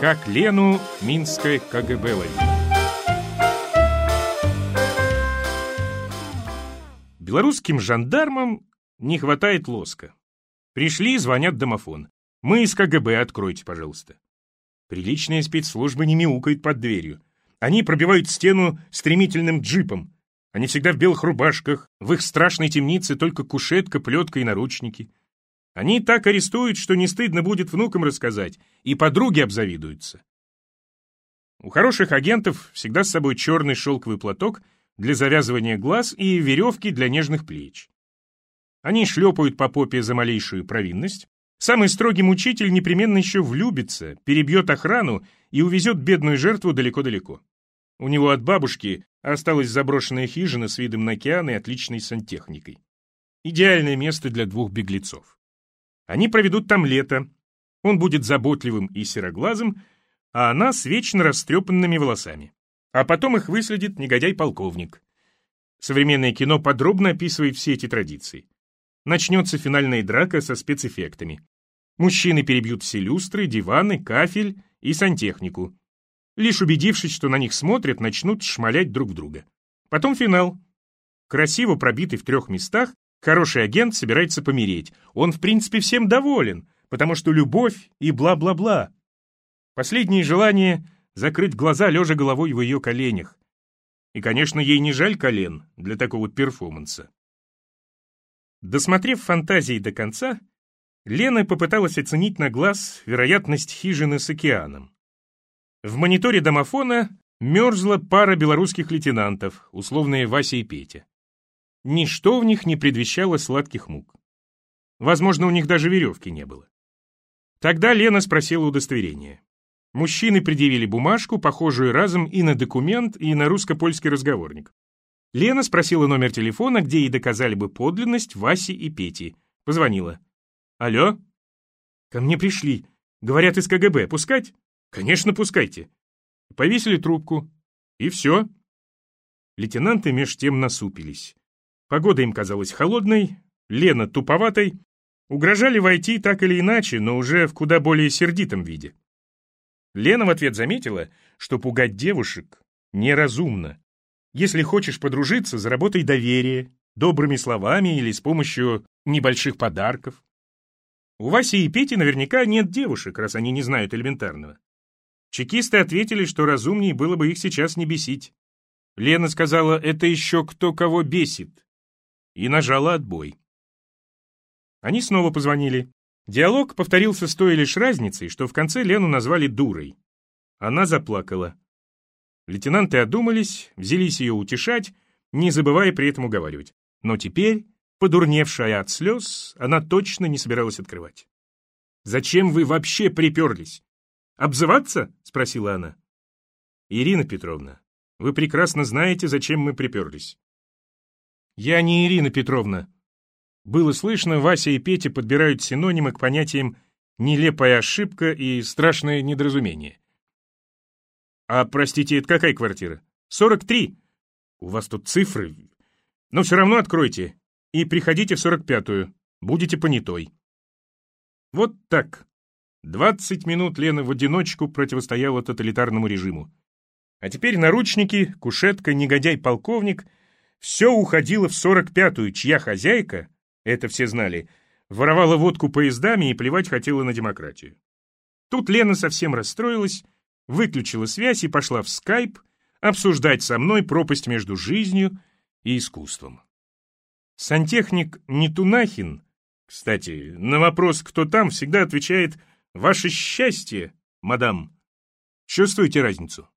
Как Лену Минское КГБ ловит. Белорусским жандармам не хватает лоска. Пришли, звонят домофон. Мы из КГБ, откройте, пожалуйста. Приличные спецслужбы не мяукают под дверью. Они пробивают стену стремительным джипом. Они всегда в белых рубашках, в их страшной темнице только кушетка, плетка и наручники. Они так арестуют, что не стыдно будет внукам рассказать, и подруги обзавидуются. У хороших агентов всегда с собой черный шелковый платок для завязывания глаз и веревки для нежных плеч. Они шлепают по попе за малейшую провинность. Самый строгий мучитель непременно еще влюбится, перебьет охрану и увезет бедную жертву далеко-далеко. У него от бабушки осталась заброшенная хижина с видом на океан и отличной сантехникой. Идеальное место для двух беглецов. Они проведут там лето. Он будет заботливым и сероглазым, а она с вечно растрепанными волосами. А потом их выследит негодяй-полковник. Современное кино подробно описывает все эти традиции. Начнется финальная драка со спецэффектами. Мужчины перебьют все люстры, диваны, кафель и сантехнику. Лишь убедившись, что на них смотрят, начнут шмалять друг в друга. Потом финал. Красиво пробитый в трех местах, хороший агент собирается помереть. Он, в принципе, всем доволен, потому что любовь и бла-бла-бла. Последнее желание — закрыть глаза, лежа головой в ее коленях. И, конечно, ей не жаль колен для такого перформанса. Досмотрев фантазии до конца, Лена попыталась оценить на глаз вероятность хижины с океаном. В мониторе домофона мерзла пара белорусских лейтенантов, условные Вася и Петя. Ничто в них не предвещало сладких мук. Возможно, у них даже веревки не было. Тогда Лена спросила удостоверение. Мужчины предъявили бумажку, похожую разом и на документ, и на русско-польский разговорник. Лена спросила номер телефона, где ей доказали бы подлинность Васи и Пети. Позвонила. «Алло?» «Ко мне пришли. Говорят, из КГБ. Пускать?» «Конечно, пускайте». Повесили трубку. И все. Лейтенанты меж тем насупились. Погода им казалась холодной, Лена туповатой. Угрожали войти так или иначе, но уже в куда более сердитом виде. Лена в ответ заметила, что пугать девушек неразумно. Если хочешь подружиться, заработай доверие, добрыми словами или с помощью небольших подарков. У Васи и Пети наверняка нет девушек, раз они не знают элементарного. Чекисты ответили, что разумнее было бы их сейчас не бесить. Лена сказала, это еще кто кого бесит, и нажала отбой. Они снова позвонили. Диалог повторился с той лишь разницей, что в конце Лену назвали дурой. Она заплакала. Лейтенанты одумались, взялись ее утешать, не забывая при этом уговаривать. Но теперь, подурневшая от слез, она точно не собиралась открывать. «Зачем вы вообще приперлись? «Обзываться?» — спросила она. «Ирина Петровна, вы прекрасно знаете, зачем мы приперлись». «Я не Ирина Петровна». Было слышно, Вася и Петя подбирают синонимы к понятиям «нелепая ошибка» и «страшное недоразумение». «А, простите, это какая квартира?» «Сорок три». «У вас тут цифры. Но все равно откройте и приходите в сорок пятую. Будете понятой». Вот так. Двадцать минут Лена в одиночку противостояла тоталитарному режиму. А теперь наручники, кушетка, негодяй-полковник — все уходило в сорок пятую, чья хозяйка, это все знали, воровала водку поездами и плевать хотела на демократию. Тут Лена совсем расстроилась, выключила связь и пошла в скайп обсуждать со мной пропасть между жизнью и искусством. Сантехник Нетунахин, кстати, на вопрос «кто там?» всегда отвечает Ваше счастье, мадам. Чувствуете разницу?